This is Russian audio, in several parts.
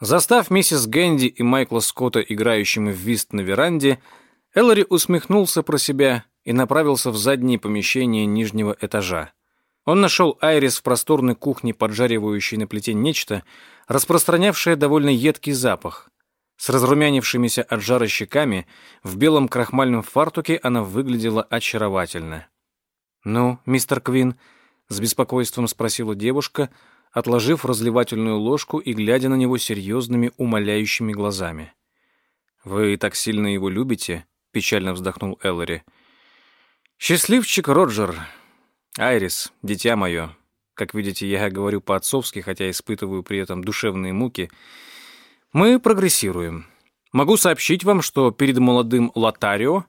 Застав миссис Гэнди и Майкла Скотта играющими в вист на веранде, Эллари усмехнулся про себя и направился в задние помещения нижнего этажа. Он нашел Айрис в просторной кухне, поджаривающей на плите нечто, распространявшее довольно едкий запах. С разрумянившимися от жара щеками, в белом крахмальном фартуке она выглядела очаровательно. «Ну, мистер Квин?» — с беспокойством спросила девушка, отложив разливательную ложку и глядя на него серьезными, умоляющими глазами. «Вы так сильно его любите?» — печально вздохнул Эллари. «Счастливчик, Роджер. Айрис, дитя мое. Как видите, я говорю по-отцовски, хотя испытываю при этом душевные муки. Мы прогрессируем. Могу сообщить вам, что перед молодым Лотарио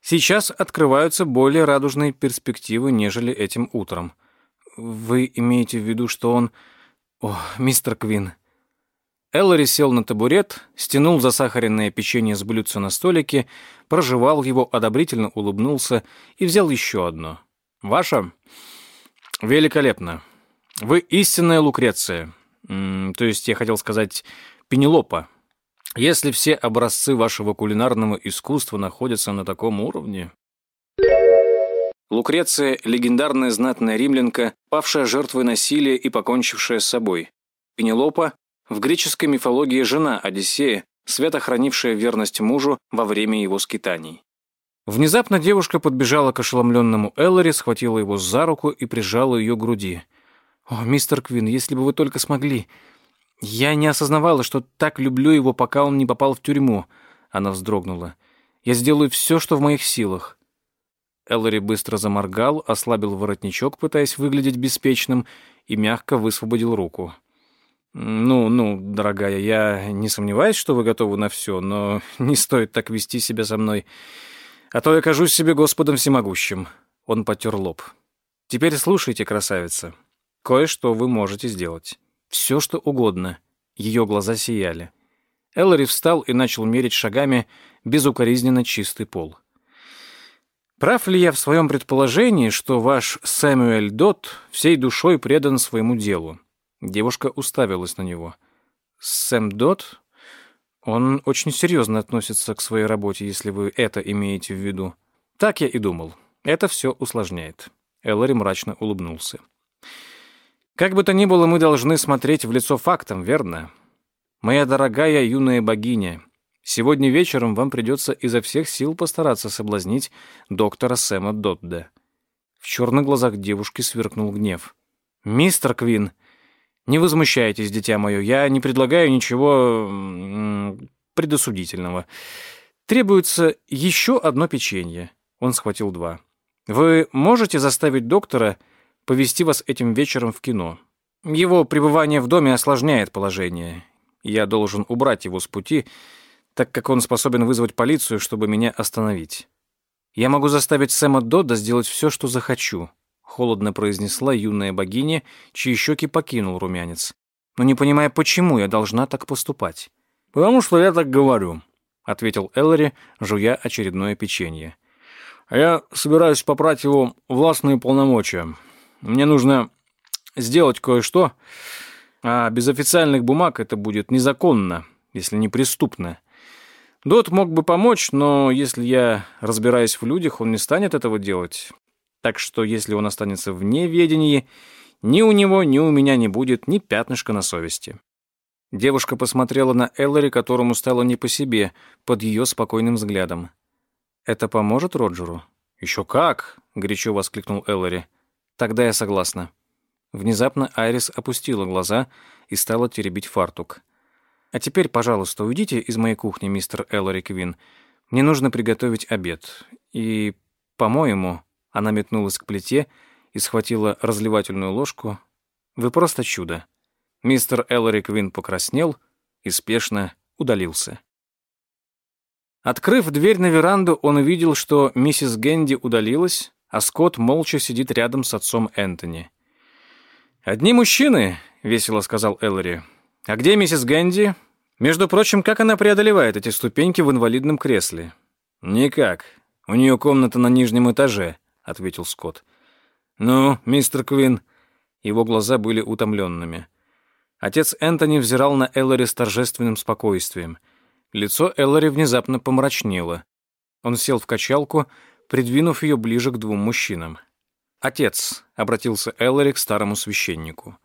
сейчас открываются более радужные перспективы, нежели этим утром. Вы имеете в виду, что он... О, мистер Квин, Эллари сел на табурет, стянул засахаренное печенье с блюдца на столике, прожевал его, одобрительно улыбнулся и взял еще одно. «Ваша? Великолепно. Вы истинная Лукреция. то есть я хотел сказать Пенелопа. Если все образцы вашего кулинарного искусства находятся на таком уровне...» Лукреция — легендарная знатная римлянка, павшая жертвой насилия и покончившая с собой. Пенелопа в греческой мифологии жена Одиссея, свято хранившая верность мужу во время его скитаний. Внезапно девушка подбежала к ошеломленному Эллари, схватила его за руку и прижала ее к груди. «О, мистер Квин, если бы вы только смогли! Я не осознавала, что так люблю его, пока он не попал в тюрьму!» Она вздрогнула. «Я сделаю все, что в моих силах!» Эллари быстро заморгал, ослабил воротничок, пытаясь выглядеть беспечным, и мягко высвободил руку. «Ну, ну, дорогая, я не сомневаюсь, что вы готовы на все, но не стоит так вести себя со мной, а то я кажусь себе Господом всемогущим». Он потер лоб. «Теперь слушайте, красавица. Кое-что вы можете сделать. Все, что угодно». Ее глаза сияли. Эллари встал и начал мерить шагами безукоризненно чистый пол. «Прав ли я в своем предположении, что ваш Сэмюэль Дот всей душой предан своему делу?» Девушка уставилась на него. «Сэм Дот? Он очень серьезно относится к своей работе, если вы это имеете в виду». «Так я и думал. Это все усложняет». Эллари мрачно улыбнулся. «Как бы то ни было, мы должны смотреть в лицо фактам, верно? Моя дорогая юная богиня, сегодня вечером вам придется изо всех сил постараться соблазнить доктора Сэма Дотда». В черных глазах девушки сверкнул гнев. «Мистер Квин!» Не возмущайтесь, дитя мое, я не предлагаю ничего предосудительного. Требуется еще одно печенье. Он схватил два. Вы можете заставить доктора повести вас этим вечером в кино? Его пребывание в доме осложняет положение. Я должен убрать его с пути, так как он способен вызвать полицию, чтобы меня остановить. Я могу заставить Сэма Додда сделать все, что захочу холодно произнесла юная богиня, чьи щеки покинул румянец. «Но не понимая, почему я должна так поступать». «Потому что я так говорю», — ответил Эллари, жуя очередное печенье. «А я собираюсь попрать его властные полномочия. Мне нужно сделать кое-что, а без официальных бумаг это будет незаконно, если не преступно. Дот мог бы помочь, но если я разбираюсь в людях, он не станет этого делать так что если он останется вне ведении, ни у него, ни у меня не будет ни пятнышка на совести. Девушка посмотрела на Эллари, которому стало не по себе, под ее спокойным взглядом. «Это поможет Роджеру?» «Еще как!» — горячо воскликнул Эллари. «Тогда я согласна». Внезапно Айрис опустила глаза и стала теребить фартук. «А теперь, пожалуйста, уйдите из моей кухни, мистер Эллари Квин. Мне нужно приготовить обед. И, по-моему, она метнулась к плите и схватила разливательную ложку. «Вы просто чудо». Мистер Эллари Квин покраснел и спешно удалился. Открыв дверь на веранду, он увидел, что миссис Генди удалилась, а Скотт молча сидит рядом с отцом Энтони. «Одни мужчины», — весело сказал Эллари. «А где миссис Генди? Между прочим, как она преодолевает эти ступеньки в инвалидном кресле?» «Никак. У нее комната на нижнем этаже», — ответил Скотт. «Ну, мистер Квин...» Его глаза были утомленными. Отец Энтони взирал на Эллари с торжественным спокойствием. Лицо Эллари внезапно помрачнело. Он сел в качалку, придвинув ее ближе к двум мужчинам. «Отец», — обратился Эллари к старому священнику, —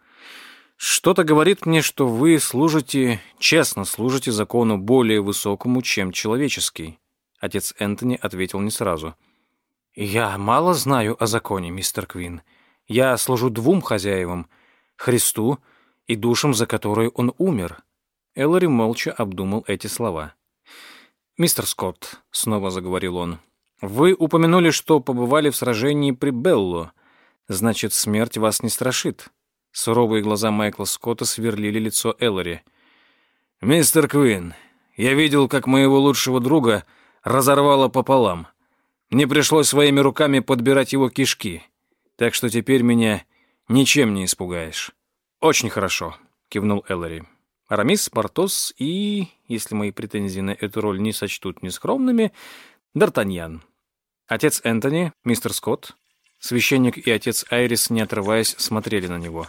«что-то говорит мне, что вы служите, честно служите закону более высокому, чем человеческий». Отец Энтони ответил не сразу. «Я мало знаю о законе, мистер Квин. Я служу двум хозяевам — Христу и душам, за которые он умер». Эллари молча обдумал эти слова. «Мистер Скотт», — снова заговорил он, — «вы упомянули, что побывали в сражении при Белло. Значит, смерть вас не страшит». Суровые глаза Майкла Скотта сверлили лицо Эллари. «Мистер Квин, я видел, как моего лучшего друга разорвало пополам. Мне пришлось своими руками подбирать его кишки, так что теперь меня ничем не испугаешь». «Очень хорошо», — кивнул Эллари. Арамис, Портос и, если мои претензии на эту роль не сочтут нескромными, Д'Артаньян. Отец Энтони, мистер Скотт, священник и отец Айрис, не отрываясь, смотрели на него.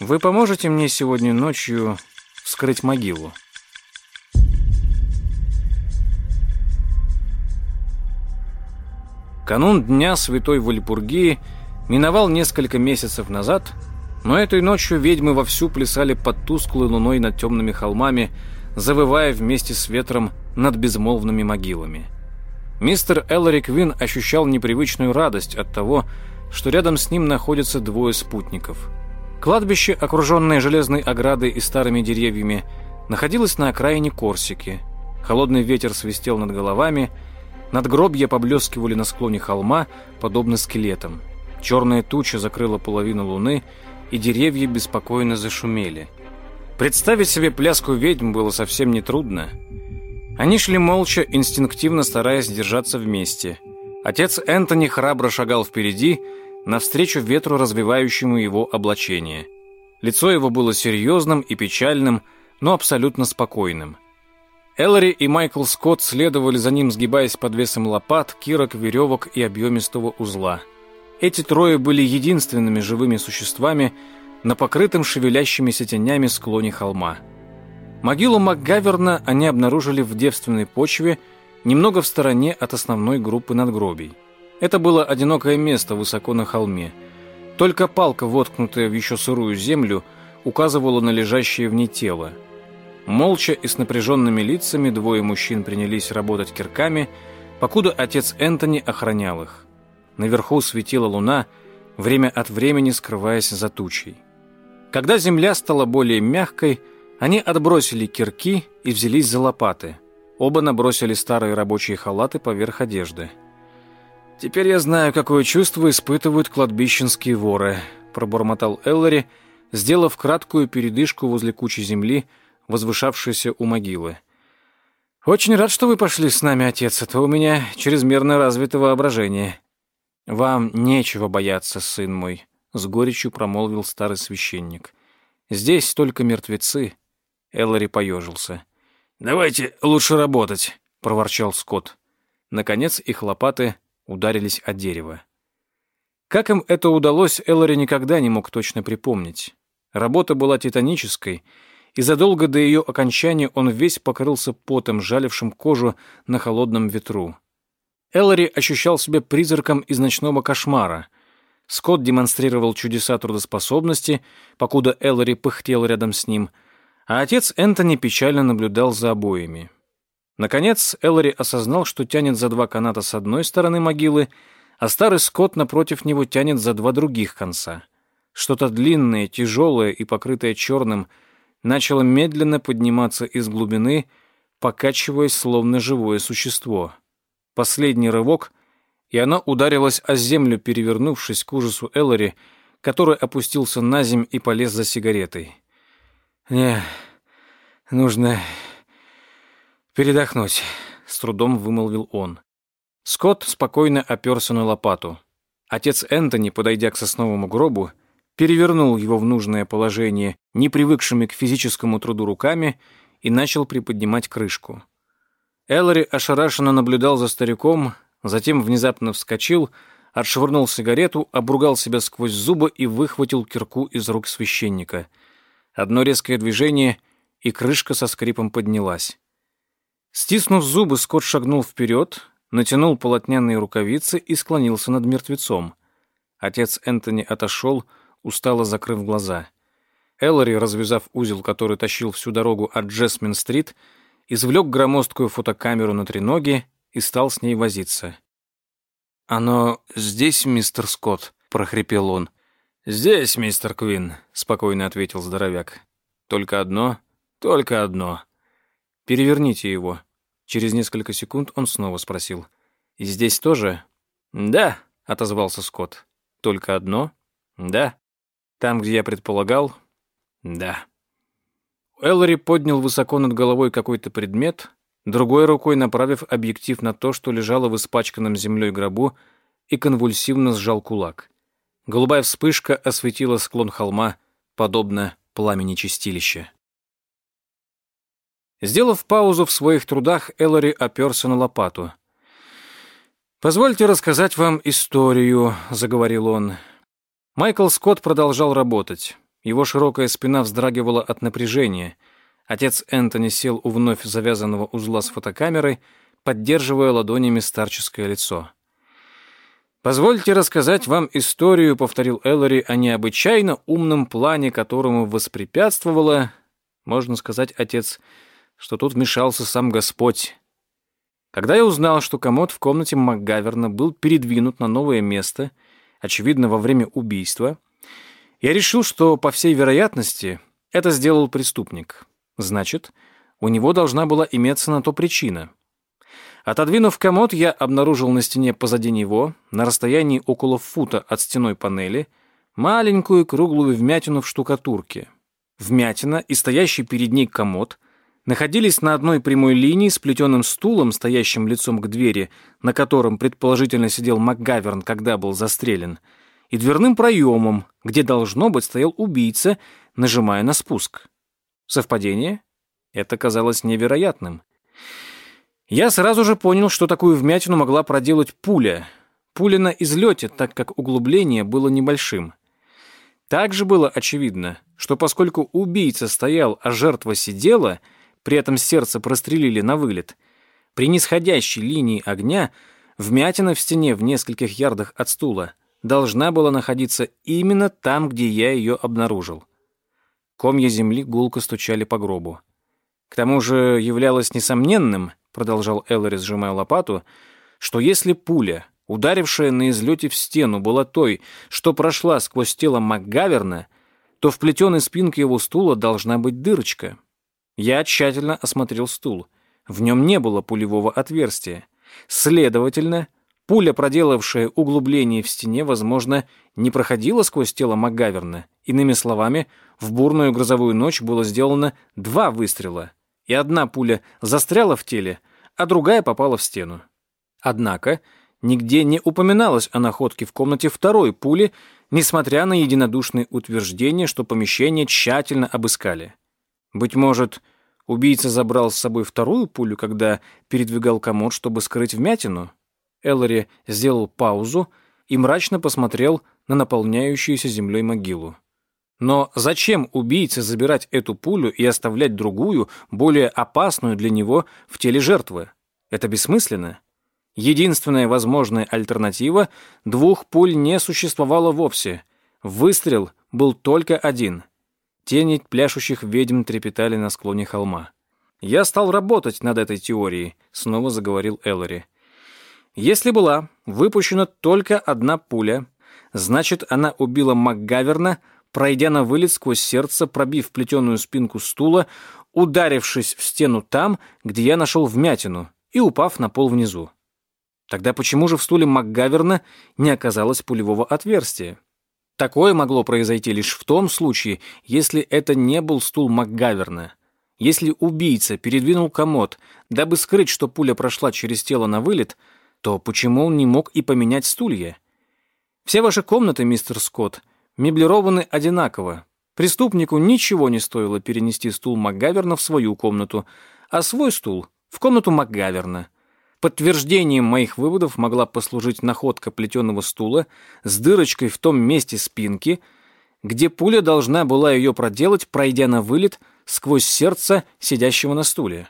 «Вы поможете мне сегодня ночью вскрыть могилу?» Канун Дня Святой Вальпургии миновал несколько месяцев назад — но этой ночью ведьмы вовсю плясали под тусклой луной над темными холмами, завывая вместе с ветром над безмолвными могилами. Мистер Эллари Квин ощущал непривычную радость от того, что рядом с ним находятся двое спутников. Кладбище, окруженное железной оградой и старыми деревьями, находилось на окраине Корсики. Холодный ветер свистел над головами, надгробья поблескивали на склоне холма, подобно скелетам. Черная туча закрыла половину луны, и деревья беспокойно зашумели. Представить себе пляску ведьм было совсем нетрудно. Они шли молча, инстинктивно стараясь держаться вместе. Отец Энтони храбро шагал впереди, навстречу ветру, развивающему его облачение. Лицо его было серьезным и печальным, но абсолютно спокойным. Эллари и Майкл Скотт следовали за ним, сгибаясь под весом лопат, кирок, веревок и объемистого узла – эти трое были единственными живыми существами на покрытом шевелящимися тенями склоне холма. Могилу МакГаверна они обнаружили в девственной почве, немного в стороне от основной группы надгробий. Это было одинокое место высоко на холме. Только палка, воткнутая в еще сырую землю, указывала на лежащее в ней тело. Молча и с напряженными лицами двое мужчин принялись работать кирками, покуда отец Энтони охранял их. Наверху светила луна, время от времени скрываясь за тучей. Когда земля стала более мягкой, они отбросили кирки и взялись за лопаты. Оба набросили старые рабочие халаты поверх одежды. «Теперь я знаю, какое чувство испытывают кладбищенские воры», пробормотал Эллари, сделав краткую передышку возле кучи земли, возвышавшейся у могилы. «Очень рад, что вы пошли с нами, отец, Это а у меня чрезмерно развито воображение». «Вам нечего бояться, сын мой», — с горечью промолвил старый священник. «Здесь только мертвецы». Эллари поежился. «Давайте лучше работать», — проворчал Скотт. Наконец их лопаты ударились о дерево. Как им это удалось, Эллари никогда не мог точно припомнить. Работа была титанической, и задолго до ее окончания он весь покрылся потом, жалившим кожу на холодном ветру. Эллари ощущал себя призраком из ночного кошмара. Скотт демонстрировал чудеса трудоспособности, покуда Эллари пыхтел рядом с ним, а отец Энтони печально наблюдал за обоими. Наконец Эллари осознал, что тянет за два каната с одной стороны могилы, а старый Скотт напротив него тянет за два других конца. Что-то длинное, тяжелое и покрытое черным начало медленно подниматься из глубины, покачиваясь, словно живое существо — Последний рывок, и она ударилась о землю, перевернувшись к ужасу Эллари, который опустился на земь и полез за сигаретой. «Мне нужно передохнуть», — с трудом вымолвил он. Скотт спокойно оперся на лопату. Отец Энтони, подойдя к сосновому гробу, перевернул его в нужное положение не привыкшими к физическому труду руками и начал приподнимать крышку. Эллари ошарашенно наблюдал за стариком, затем внезапно вскочил, отшвырнул сигарету, обругал себя сквозь зубы и выхватил кирку из рук священника. Одно резкое движение, и крышка со скрипом поднялась. Стиснув зубы, Скотт шагнул вперед, натянул полотняные рукавицы и склонился над мертвецом. Отец Энтони отошел, устало закрыв глаза. Эллари, развязав узел, который тащил всю дорогу от Джесмин-стрит, извлек громоздкую фотокамеру на треноге и стал с ней возиться. «Оно здесь, мистер Скотт?» — прохрипел он. «Здесь, мистер Квин», — спокойно ответил здоровяк. «Только одно, только одно. Переверните его». Через несколько секунд он снова спросил. «И здесь тоже?» «Да», — отозвался Скотт. «Только одно?» «Да». «Там, где я предполагал?» «Да». Эллари поднял высоко над головой какой-то предмет, другой рукой направив объектив на то, что лежало в испачканном землей гробу, и конвульсивно сжал кулак. Голубая вспышка осветила склон холма, подобно пламени чистилища. Сделав паузу в своих трудах, Эллари оперся на лопату. «Позвольте рассказать вам историю», — заговорил он. Майкл Скотт продолжал работать. Его широкая спина вздрагивала от напряжения. Отец Энтони сел у вновь завязанного узла с фотокамерой, поддерживая ладонями старческое лицо. «Позвольте рассказать вам историю», — повторил Эллари, «о необычайно умном плане, которому воспрепятствовало, можно сказать, отец что тут вмешался сам Господь. Когда я узнал, что комод в комнате МакГаверна был передвинут на новое место, очевидно, во время убийства, я решил, что, по всей вероятности, это сделал преступник. Значит, у него должна была иметься на то причина. Отодвинув комод, я обнаружил на стене позади него, на расстоянии около фута от стеной панели, маленькую круглую вмятину в штукатурке. Вмятина и стоящий перед ней комод находились на одной прямой линии с плетеным стулом, стоящим лицом к двери, на котором предположительно сидел МакГаверн, когда был застрелен, и дверным проемом, где, должно быть, стоял убийца, нажимая на спуск. Совпадение? Это казалось невероятным. Я сразу же понял, что такую вмятину могла проделать пуля. Пуля на излете, так как углубление было небольшим. Также было очевидно, что поскольку убийца стоял, а жертва сидела — при этом сердце прострелили на вылет. При нисходящей линии огня вмятина в стене в нескольких ярдах от стула должна была находиться именно там, где я ее обнаружил. Комья земли гулко стучали по гробу. К тому же являлось несомненным, продолжал Эллари, сжимая лопату, что если пуля, ударившая на излете в стену, была той, что прошла сквозь тело МакГаверна, то в плетеной спинке его стула должна быть дырочка, я тщательно осмотрел стул. В нем не было пулевого отверстия. Следовательно, пуля, проделавшая углубление в стене, возможно, не проходила сквозь тело МакГаверна. Иными словами, в бурную грозовую ночь было сделано два выстрела, и одна пуля застряла в теле, а другая попала в стену. Однако нигде не упоминалось о находке в комнате второй пули, несмотря на единодушные утверждения, что помещение тщательно обыскали. Быть может, убийца забрал с собой вторую пулю, когда передвигал комод, чтобы скрыть вмятину? Эллари сделал паузу и мрачно посмотрел на наполняющуюся землей могилу. Но зачем убийце забирать эту пулю и оставлять другую, более опасную для него, в теле жертвы? Это бессмысленно. Единственная возможная альтернатива — двух пуль не существовало вовсе. Выстрел был только один — Тени пляшущих ведьм трепетали на склоне холма. «Я стал работать над этой теорией», — снова заговорил Эллари. «Если была выпущена только одна пуля, значит, она убила МакГаверна, пройдя на вылет сквозь сердце, пробив плетеную спинку стула, ударившись в стену там, где я нашел вмятину, и упав на пол внизу. Тогда почему же в стуле МакГаверна не оказалось пулевого отверстия? Такое могло произойти лишь в том случае, если это не был стул МакГаверна. Если убийца передвинул комод, дабы скрыть, что пуля прошла через тело на вылет, то почему он не мог и поменять стулья? Все ваши комнаты, мистер Скотт, меблированы одинаково. Преступнику ничего не стоило перенести стул МакГаверна в свою комнату, а свой стул — в комнату МакГаверна — Подтверждением моих выводов могла послужить находка плетеного стула с дырочкой в том месте спинки, где пуля должна была ее проделать, пройдя на вылет сквозь сердце сидящего на стуле.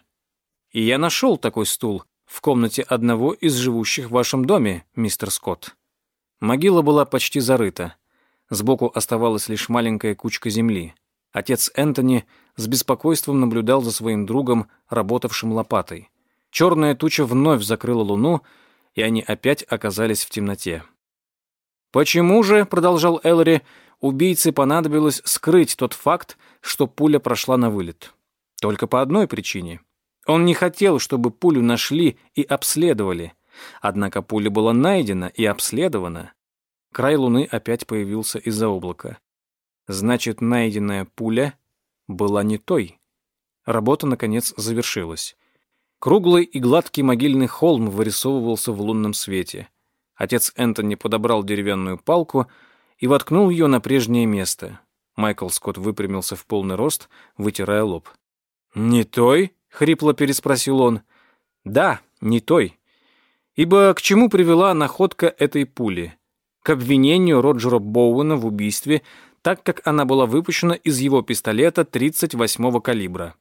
И я нашел такой стул в комнате одного из живущих в вашем доме, мистер Скотт. Могила была почти зарыта. Сбоку оставалась лишь маленькая кучка земли. Отец Энтони с беспокойством наблюдал за своим другом, работавшим лопатой. Черная туча вновь закрыла луну, и они опять оказались в темноте. «Почему же, — продолжал Эллори, — убийце понадобилось скрыть тот факт, что пуля прошла на вылет? Только по одной причине. Он не хотел, чтобы пулю нашли и обследовали. Однако пуля была найдена и обследована. Край луны опять появился из-за облака. Значит, найденная пуля была не той. Работа, наконец, завершилась. Круглый и гладкий могильный холм вырисовывался в лунном свете. Отец Энтони подобрал деревянную палку и воткнул ее на прежнее место. Майкл Скотт выпрямился в полный рост, вытирая лоб. «Не той?» — хрипло переспросил он. «Да, не той. Ибо к чему привела находка этой пули? К обвинению Роджера Боуэна в убийстве, так как она была выпущена из его пистолета 38-го калибра.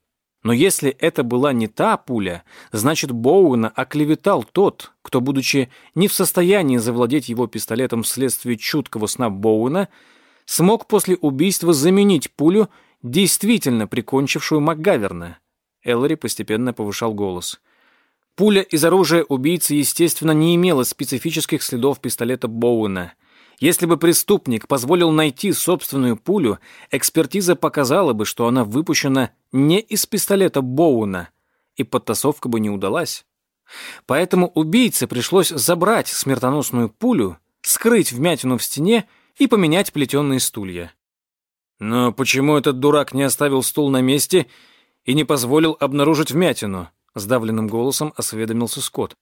Но если это была не та пуля, значит Боуэна оклеветал тот, кто, будучи не в состоянии завладеть его пистолетом вследствие чуткого сна Боуэна, смог после убийства заменить пулю, действительно прикончившую МакГаверна. Эллари постепенно повышал голос. Пуля из оружия убийцы, естественно, не имела специфических следов пистолета Боуэна. Если бы преступник позволил найти собственную пулю, экспертиза показала бы, что она выпущена не из пистолета Боуэна, и подтасовка бы не удалась. Поэтому убийце пришлось забрать смертоносную пулю, скрыть вмятину в стене и поменять плетеные стулья. Но почему этот дурак не оставил стул на месте и не позволил обнаружить вмятину? сдавленным голосом осведомился Скотт.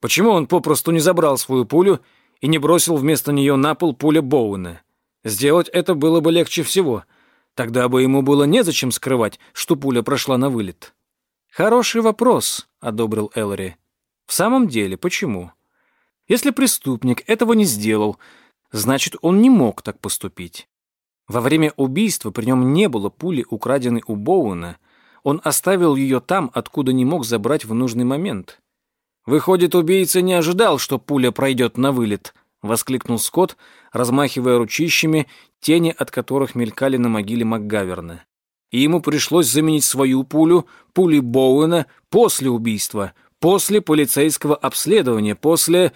Почему он попросту не забрал свою пулю и не бросил вместо нее на пол пуля Боуэна? Сделать это было бы легче всего. Тогда бы ему было незачем скрывать, что пуля прошла на вылет. Хороший вопрос, одобрил Эллори. В самом деле, почему? Если преступник этого не сделал, значит, он не мог так поступить. Во время убийства при нем не было пули, украденной у Боуэна, он оставил ее там, откуда не мог забрать в нужный момент. «Выходит, убийца не ожидал, что пуля пройдет на вылет», — воскликнул Скотт, размахивая ручищами, тени от которых мелькали на могиле МакГаверна. И ему пришлось заменить свою пулю, пули Боуэна, после убийства, после полицейского обследования, после...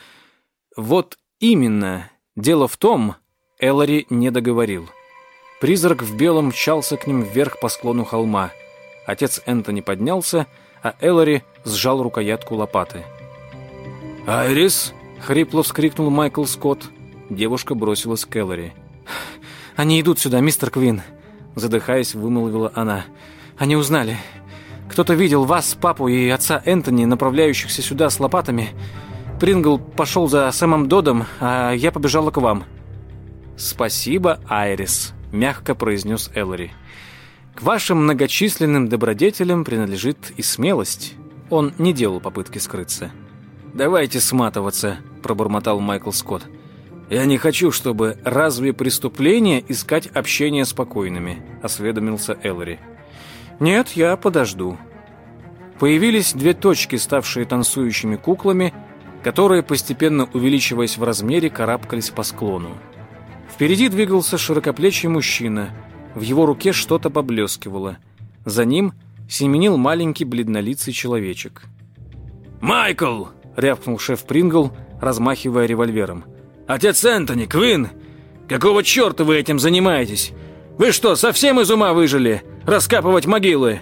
Вот именно. Дело в том, Эллари не договорил. Призрак в белом мчался к ним вверх по склону холма — Отец Энтони поднялся, а Эллари сжал рукоятку лопаты. «Айрис!» — хрипло вскрикнул Майкл Скотт. Девушка бросилась к Эллари. «Они идут сюда, мистер Квин!» Задыхаясь, вымолвила она. «Они узнали. Кто-то видел вас, папу и отца Энтони, направляющихся сюда с лопатами. Прингл пошел за Сэмом Додом, а я побежала к вам». «Спасибо, Айрис», — мягко произнес Эллари. К вашим многочисленным добродетелям принадлежит и смелость. Он не делал попытки скрыться. «Давайте сматываться», — пробормотал Майкл Скотт. «Я не хочу, чтобы разве преступление искать общение с покойными», — осведомился Эллари. «Нет, я подожду». Появились две точки, ставшие танцующими куклами, которые, постепенно увеличиваясь в размере, карабкались по склону. Впереди двигался широкоплечий мужчина — в его руке что-то поблескивало. За ним семенил маленький бледнолицый человечек. «Майкл!» — рявкнул шеф Прингл, размахивая револьвером. «Отец Энтони, Квин! Какого черта вы этим занимаетесь? Вы что, совсем из ума выжили? Раскапывать могилы?»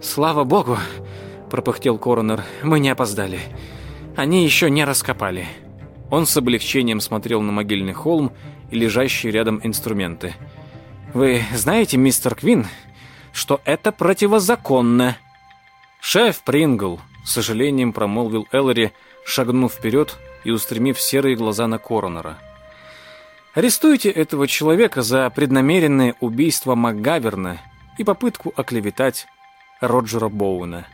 «Слава богу!» — пропыхтел коронер. «Мы не опоздали. Они еще не раскопали». Он с облегчением смотрел на могильный холм и лежащие рядом инструменты. Вы знаете, мистер Квин, что это противозаконно. Шеф Прингл, с сожалением промолвил Эллари, шагнув вперед и устремив серые глаза на коронера. Арестуйте этого человека за преднамеренное убийство МакГаверна и попытку оклеветать Роджера Боуэна.